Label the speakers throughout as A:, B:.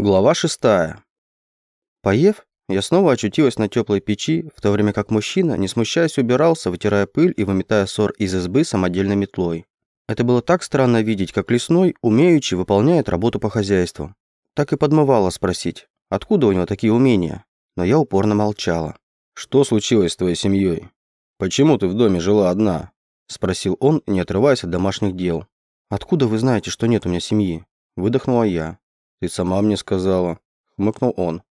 A: Глава шестая. Поев, я снова очутилась на теплой печи, в то время как мужчина, не смущаясь, убирался, вытирая пыль и выметая ссор из избы самодельной метлой. Это было так странно видеть, как лесной, умеючи, выполняет работу по хозяйству. Так и подмывало спросить, откуда у него такие умения, но я упорно молчала. «Что случилось с твоей семьей? Почему ты в доме жила одна?» – спросил он, не отрываясь от домашних дел. «Откуда вы знаете, что нет у меня семьи?» – выдохнула я. «Ты сама мне сказала», — хмыкнул он.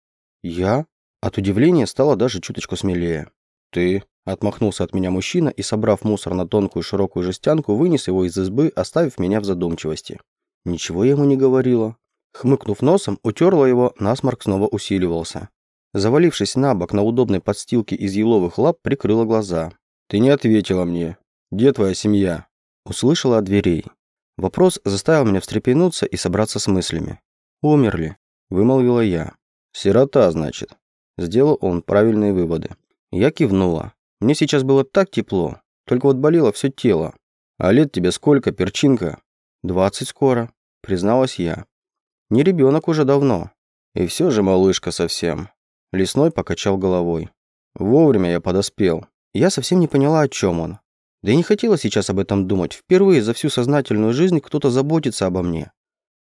A: «Я?» От удивления стало даже чуточку смелее. «Ты?» — отмахнулся от меня мужчина и, собрав мусор на тонкую широкую жестянку, вынес его из избы, оставив меня в задумчивости. Ничего я ему не говорила. Хмыкнув носом, утерла его, насморк снова усиливался. Завалившись на бок на удобной подстилке из еловых лап, прикрыла глаза. «Ты не ответила мне. Где твоя семья?» Услышала от дверей. Вопрос заставил меня встрепенуться и собраться с мыслями. «Умерли», – вымолвила я. «Сирота, значит». Сделал он правильные выводы. Я кивнула. Мне сейчас было так тепло, только вот болело все тело. «А лет тебе сколько, перчинка?» «Двадцать скоро», – призналась я. «Не ребенок уже давно». «И все же малышка совсем». Лесной покачал головой. «Вовремя я подоспел». Я совсем не поняла, о чем он. Да и не хотела сейчас об этом думать. Впервые за всю сознательную жизнь кто-то заботится обо мне.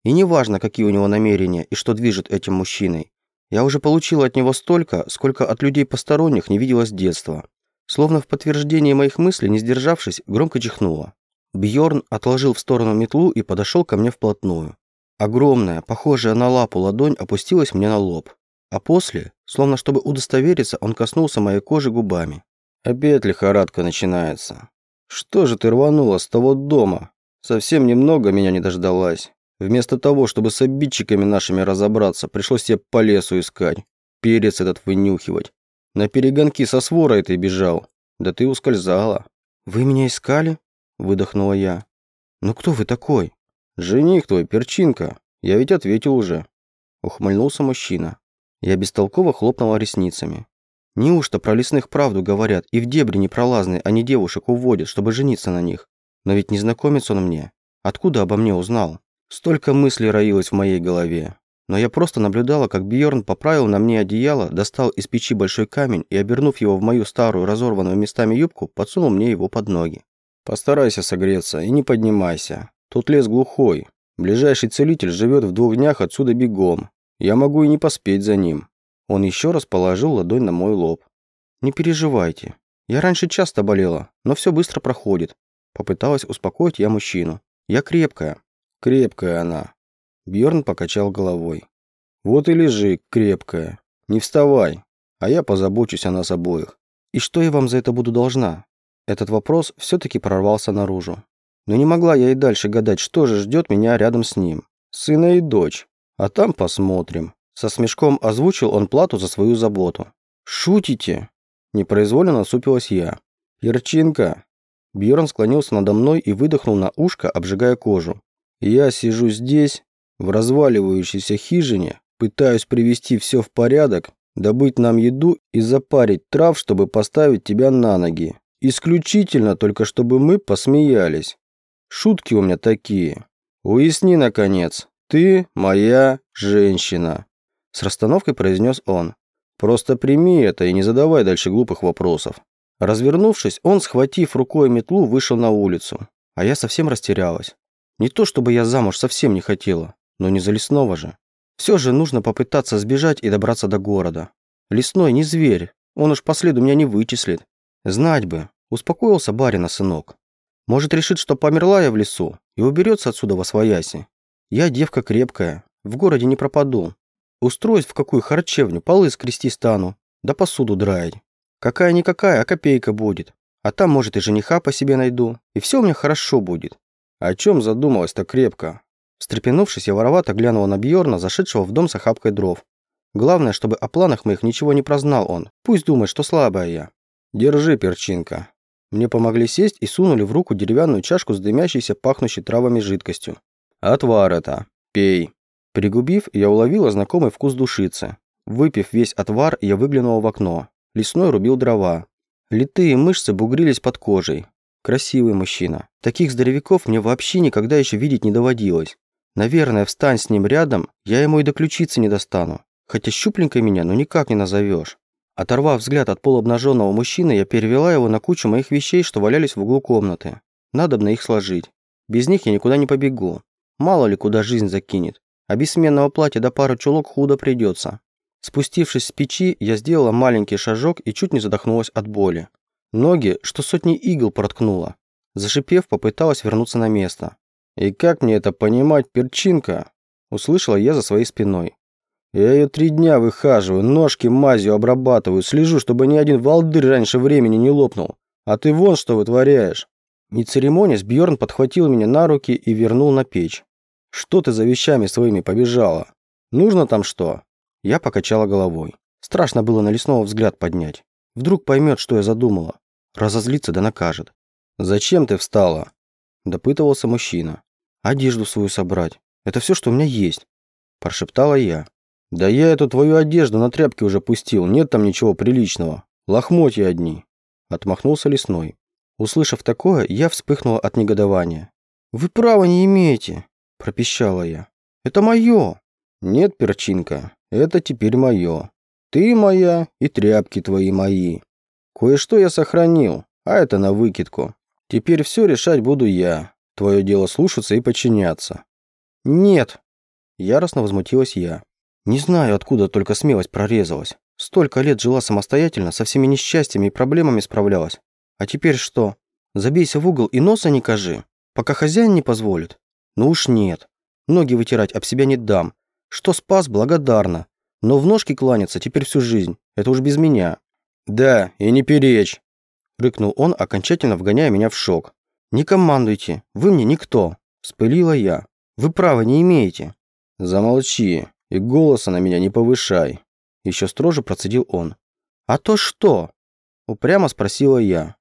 A: И неважно, какие у него намерения и что движет этим мужчиной. Я уже получила от него столько, сколько от людей посторонних не видела с детства. Словно в подтверждение моих мыслей, не сдержавшись, громко чихнула. Бьорн отложил в сторону метлу и подошел ко мне вплотную. Огромная, похожая на лапу ладонь опустилась мне на лоб. А после, словно чтобы удостовериться, он коснулся моей кожи губами. «Опять лихорадка начинается. Что же ты рванула с того дома? Совсем немного меня не дождалась. Вместо того, чтобы с обидчиками нашими разобраться, пришлось тебе по лесу искать. Перец этот вынюхивать. На перегонки со сворой ты бежал. Да ты ускользала. «Вы меня искали?» – выдохнула я. «Ну кто вы такой?» «Жених твой, перчинка. Я ведь ответил уже». Ухмыльнулся мужчина. Я бестолково хлопнула ресницами. Неужто про лесных правду говорят, и в дебри непролазные они девушек уводят, чтобы жениться на них? Но ведь незнакомец он мне. Откуда обо мне узнал? Столько мыслей роилось в моей голове. Но я просто наблюдала, как Бьорн поправил на мне одеяло, достал из печи большой камень и, обернув его в мою старую разорванную местами юбку, подсунул мне его под ноги. «Постарайся согреться и не поднимайся. Тут лес глухой. Ближайший целитель живет в двух днях отсюда бегом. Я могу и не поспеть за ним». Он еще раз положил ладонь на мой лоб. «Не переживайте. Я раньше часто болела, но все быстро проходит». Попыталась успокоить я мужчину. «Я крепкая». Крепкая она. Бьорн покачал головой. Вот и лежи, крепкая. Не вставай, а я позабочусь о нас обоих. И что я вам за это буду должна? Этот вопрос все-таки прорвался наружу. Но не могла я и дальше гадать, что же ждет меня рядом с ним. Сына и дочь. А там посмотрим. Со смешком озвучил он плату за свою заботу. «Шутите?» Непроизвольно насупилась я. «Ярчинка!» Бьорн склонился надо мной и выдохнул на ушко, обжигая кожу. Я сижу здесь, в разваливающейся хижине, пытаюсь привести все в порядок, добыть нам еду и запарить трав, чтобы поставить тебя на ноги. Исключительно только, чтобы мы посмеялись. Шутки у меня такие. Уясни, наконец, ты моя женщина. С расстановкой произнес он. Просто прими это и не задавай дальше глупых вопросов. Развернувшись, он, схватив рукой метлу, вышел на улицу. А я совсем растерялась. Не то чтобы я замуж совсем не хотела, но не за лесного же. Все же нужно попытаться сбежать и добраться до города. Лесной не зверь, он уж по следу меня не вычислит. Знать бы, успокоился барина сынок. Может, решит, что померла я в лесу и уберется отсюда во свояси. Я девка крепкая, в городе не пропаду. Устроюсь в какую харчевню, полы скрести стану, да посуду драить. Какая-никакая, а копейка будет. А там, может, и жениха по себе найду, и все у меня хорошо будет. О чем задумалась-то крепко? Встрепенувшись, я воровато глянула на Бьорна, зашедшего в дом с охапкой дров. Главное, чтобы о планах моих ничего не прознал он. Пусть думает, что слабая я. Держи, перчинка. Мне помогли сесть и сунули в руку деревянную чашку с дымящейся, пахнущей травами жидкостью. Отвар это. Пей. Пригубив, я уловила знакомый вкус душицы. Выпив весь отвар, я выглянула в окно. Лесной рубил дрова. Литые мышцы бугрились под кожей. Красивый мужчина. Таких здоровяков мне вообще никогда еще видеть не доводилось. Наверное, встань с ним рядом, я ему и до ключицы не достану. Хотя щупленькой меня ну никак не назовешь. Оторвав взгляд от полуобнаженного мужчины, я перевела его на кучу моих вещей, что валялись в углу комнаты. Надобно их сложить. Без них я никуда не побегу. Мало ли куда жизнь закинет. А без сменного платья до пары чулок худо придется. Спустившись с печи, я сделала маленький шажок и чуть не задохнулась от боли. Ноги, что сотни игл проткнула. Зашипев, попыталась вернуться на место. «И как мне это понимать, перчинка?» Услышала я за своей спиной. «Я ее три дня выхаживаю, ножки мазью обрабатываю, слежу, чтобы ни один волдырь раньше времени не лопнул. А ты вон что вытворяешь!» Не церемонясь, Бьорн подхватил меня на руки и вернул на печь. «Что ты за вещами своими побежала? Нужно там что?» Я покачала головой. Страшно было на лесного взгляд поднять. Вдруг поймет, что я задумала. Разозлится да накажет. «Зачем ты встала?» Допытывался мужчина. «Одежду свою собрать. Это все, что у меня есть», прошептала я. «Да я эту твою одежду на тряпке уже пустил, нет там ничего приличного. Лохмотья одни». Отмахнулся лесной. Услышав такое, я вспыхнула от негодования. «Вы права не имеете», – пропищала я. «Это мое». «Нет, перчинка, это теперь мое. Ты моя и тряпки твои мои. Кое-что я сохранил, а это на выкидку. Теперь все решать буду я. Твое дело слушаться и подчиняться». «Нет», – яростно возмутилась я. «Не знаю, откуда только смелость прорезалась. Столько лет жила самостоятельно, со всеми несчастьями и проблемами справлялась. А теперь что? Забейся в угол и носа не кажи, пока хозяин не позволит? Ну уж нет. Ноги вытирать об себя не дам. Что спас, благодарна. Но в ножки кланяться теперь всю жизнь. Это уж без меня. Да, и не перечь. Рыкнул он, окончательно вгоняя меня в шок. «Не командуйте, вы мне никто», – вспылила я. «Вы права не имеете». «Замолчи и голоса на меня не повышай», – еще строже процедил он. «А то что?» – упрямо спросила я.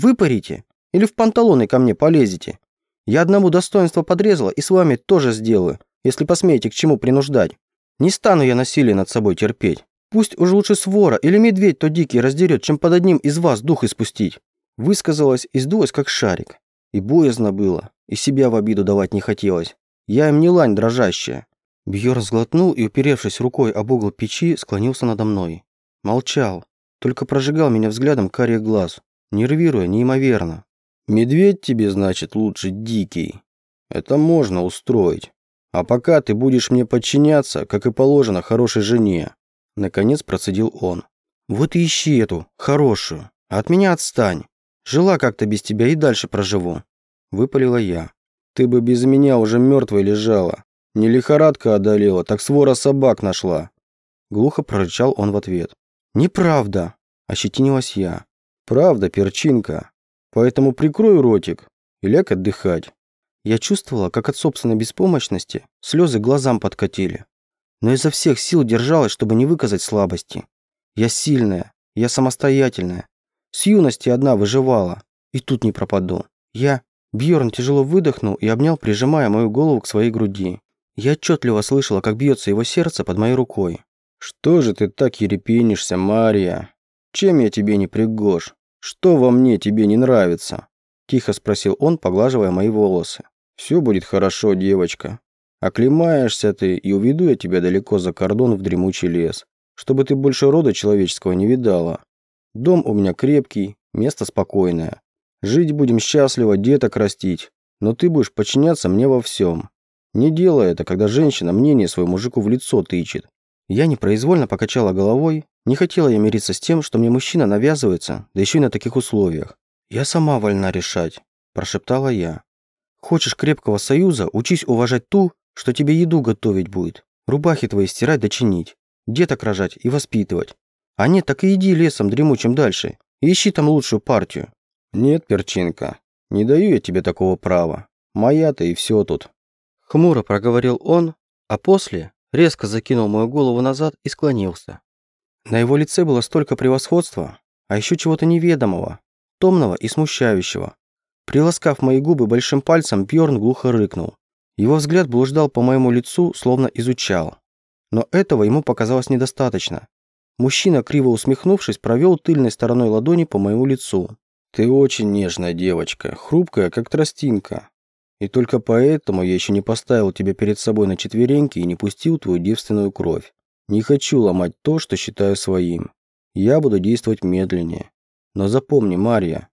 A: Выпарите или в панталоны ко мне полезете. Я одному достоинство подрезала и с вами тоже сделаю, если посмеете к чему принуждать. Не стану я насилие над собой терпеть. Пусть уж лучше свора или медведь то дикий раздерет, чем под одним из вас дух испустить. Высказалась и сдулась, как шарик. И боязно было, и себя в обиду давать не хотелось. Я им не лань дрожащая. Бьер сглотнул и, уперевшись рукой об угол печи, склонился надо мной. Молчал, только прожигал меня взглядом карих глаз нервируя неимоверно. «Медведь тебе, значит, лучше дикий. Это можно устроить. А пока ты будешь мне подчиняться, как и положено хорошей жене». Наконец процедил он. «Вот и ищи эту, хорошую. От меня отстань. Жила как-то без тебя и дальше проживу». Выпалила я. «Ты бы без меня уже мертвой лежала. Не лихорадка одолела, так свора собак нашла». Глухо прорычал он в ответ. «Неправда», – ощетинилась я. Правда, перчинка. Поэтому прикрой ротик и ляг отдыхать. Я чувствовала, как от собственной беспомощности слезы глазам подкатили. Но изо всех сил держалась, чтобы не выказать слабости. Я сильная, я самостоятельная. С юности одна выживала. И тут не пропаду. Я... Бьорн тяжело выдохнул и обнял, прижимая мою голову к своей груди. Я отчетливо слышала, как бьется его сердце под моей рукой. «Что же ты так ерепенишься, Мария? Чем я тебе не пригож? «Что во мне тебе не нравится?» Тихо спросил он, поглаживая мои волосы. «Все будет хорошо, девочка. Оклемаешься ты, и уведу я тебя далеко за кордон в дремучий лес, чтобы ты больше рода человеческого не видала. Дом у меня крепкий, место спокойное. Жить будем счастливо, деток растить, но ты будешь подчиняться мне во всем. Не делай это, когда женщина мнение своему мужику в лицо тычет. Я непроизвольно покачала головой. Не хотела я мириться с тем, что мне мужчина навязывается, да еще и на таких условиях. «Я сама вольна решать», – прошептала я. «Хочешь крепкого союза, учись уважать ту, что тебе еду готовить будет, рубахи твои стирать да деток рожать и воспитывать. А нет, так и иди лесом дремучим дальше ищи там лучшую партию». «Нет, перчинка, не даю я тебе такого права. Моя-то и все тут». Хмуро проговорил он, а после резко закинул мою голову назад и склонился. На его лице было столько превосходства, а еще чего-то неведомого, томного и смущающего. Приласкав мои губы большим пальцем, Бьорн глухо рыкнул. Его взгляд блуждал по моему лицу, словно изучал. Но этого ему показалось недостаточно. Мужчина, криво усмехнувшись, провел тыльной стороной ладони по моему лицу. «Ты очень нежная девочка, хрупкая, как тростинка. И только поэтому я еще не поставил тебя перед собой на четвереньки и не пустил твою девственную кровь. Не хочу ломать то, что считаю своим. Я буду действовать медленнее. Но запомни, Марья,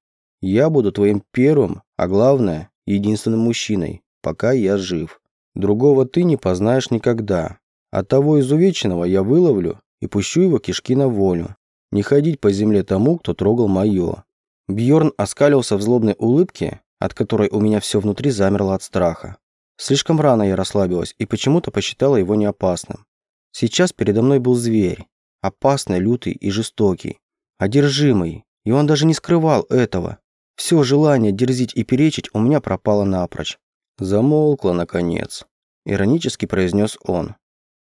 A: я буду твоим первым, а главное, единственным мужчиной, пока я жив. Другого ты не познаешь никогда. А того изувеченного я выловлю и пущу его кишки на волю. Не ходить по земле тому, кто трогал мое. Бьорн оскалился в злобной улыбке, от которой у меня все внутри замерло от страха. Слишком рано я расслабилась и почему-то посчитала его неопасным. Сейчас передо мной был зверь, опасный, лютый и жестокий, одержимый, и он даже не скрывал этого. Все желание дерзить и перечить у меня пропало напрочь. Замолкла, наконец. Иронически произнес он.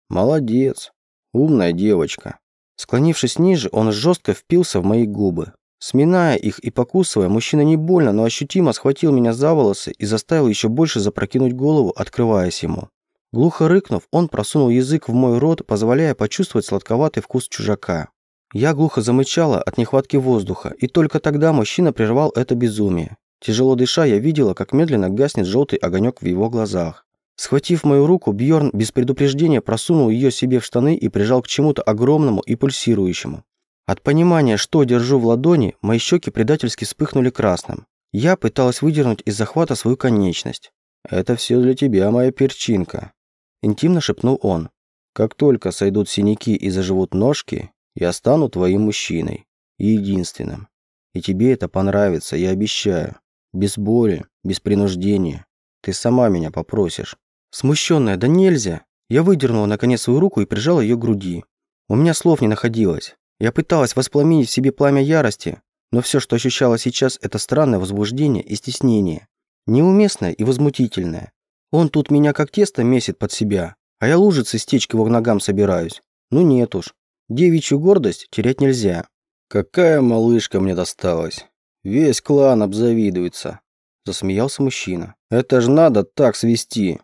A: Молодец. Умная девочка. Склонившись ниже, он жестко впился в мои губы. Сминая их и покусывая, мужчина не больно, но ощутимо схватил меня за волосы и заставил еще больше запрокинуть голову, открываясь ему. Глухо рыкнув, он просунул язык в мой рот, позволяя почувствовать сладковатый вкус чужака. Я глухо замычала от нехватки воздуха, и только тогда мужчина прервал это безумие. Тяжело дыша, я видела, как медленно гаснет желтый огонек в его глазах. Схватив мою руку, Бьорн без предупреждения просунул ее себе в штаны и прижал к чему-то огромному и пульсирующему. От понимания, что держу в ладони, мои щеки предательски вспыхнули красным. Я пыталась выдернуть из захвата свою конечность. «Это все для тебя, моя перчинка», – интимно шепнул он. «Как только сойдут синяки и заживут ножки, я стану твоим мужчиной. Единственным. И тебе это понравится, я обещаю. Без боли, без принуждения. Ты сама меня попросишь». Смущенная, да нельзя. Я выдернула наконец свою руку и прижала ее к груди. У меня слов не находилось. Я пыталась воспламенить в себе пламя ярости, но все, что ощущала сейчас, это странное возбуждение и стеснение. Неуместное и возмутительное. Он тут меня как тесто месит под себя, а я лужицы стечь к его ногам собираюсь. Ну нет уж. Девичью гордость терять нельзя. Какая малышка мне досталась. Весь клан обзавидуется. Засмеялся мужчина. Это ж надо так свести.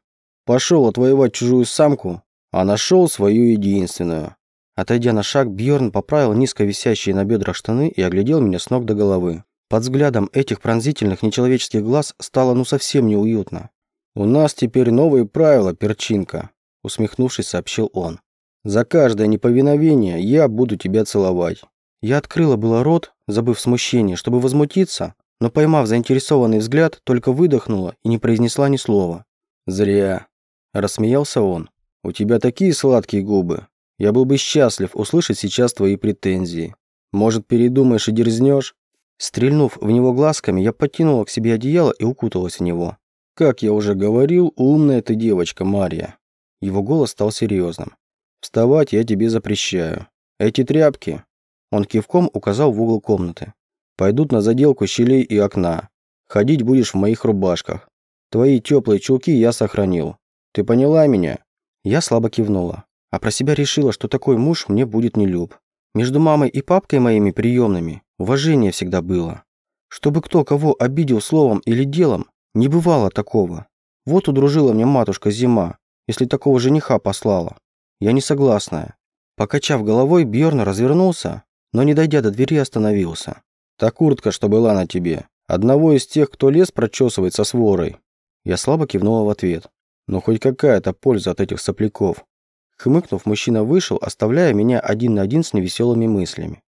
A: Пошел отвоевать чужую самку, а нашел свою единственную. Отойдя на шаг, Бьорн поправил низко висящие на бедрах штаны и оглядел меня с ног до головы. Под взглядом этих пронзительных нечеловеческих глаз стало ну совсем неуютно. «У нас теперь новые правила, перчинка», – усмехнувшись, сообщил он. «За каждое неповиновение я буду тебя целовать». Я открыла было рот, забыв смущение, чтобы возмутиться, но поймав заинтересованный взгляд, только выдохнула и не произнесла ни слова. «Зря», – рассмеялся он. «У тебя такие сладкие губы, я был бы счастлив услышать сейчас твои претензии. Может, передумаешь и дерзнешь?» Стрельнув в него глазками, я подтянула к себе одеяло и укуталась в него. «Как я уже говорил, умная ты девочка, Марья». Его голос стал серьезным. «Вставать я тебе запрещаю. Эти тряпки...» Он кивком указал в угол комнаты. «Пойдут на заделку щелей и окна. Ходить будешь в моих рубашках. Твои теплые чулки я сохранил. Ты поняла меня?» Я слабо кивнула а про себя решила, что такой муж мне будет не люб. Между мамой и папкой моими приемными уважение всегда было. Чтобы кто кого обидел словом или делом, не бывало такого. Вот удружила мне матушка зима, если такого жениха послала. Я не согласная. Покачав головой, Бьорн развернулся, но не дойдя до двери остановился. «Та куртка, что была на тебе. Одного из тех, кто лес прочесывает со сворой». Я слабо кивнула в ответ. «Но хоть какая-то польза от этих сопляков. Хмыкнув, мужчина вышел, оставляя меня один на один с невеселыми мыслями.